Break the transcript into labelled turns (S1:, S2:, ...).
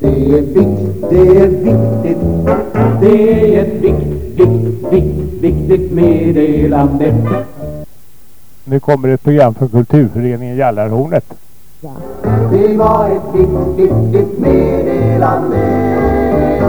S1: Det är viktigt, det är viktigt, det är ett vikt, vikt, vikt, viktigt meddelande.
S2: Nu kommer ett program från Kulturföreningen Jallarhornet.
S1: Det var ett vikt, viktigt meddelande.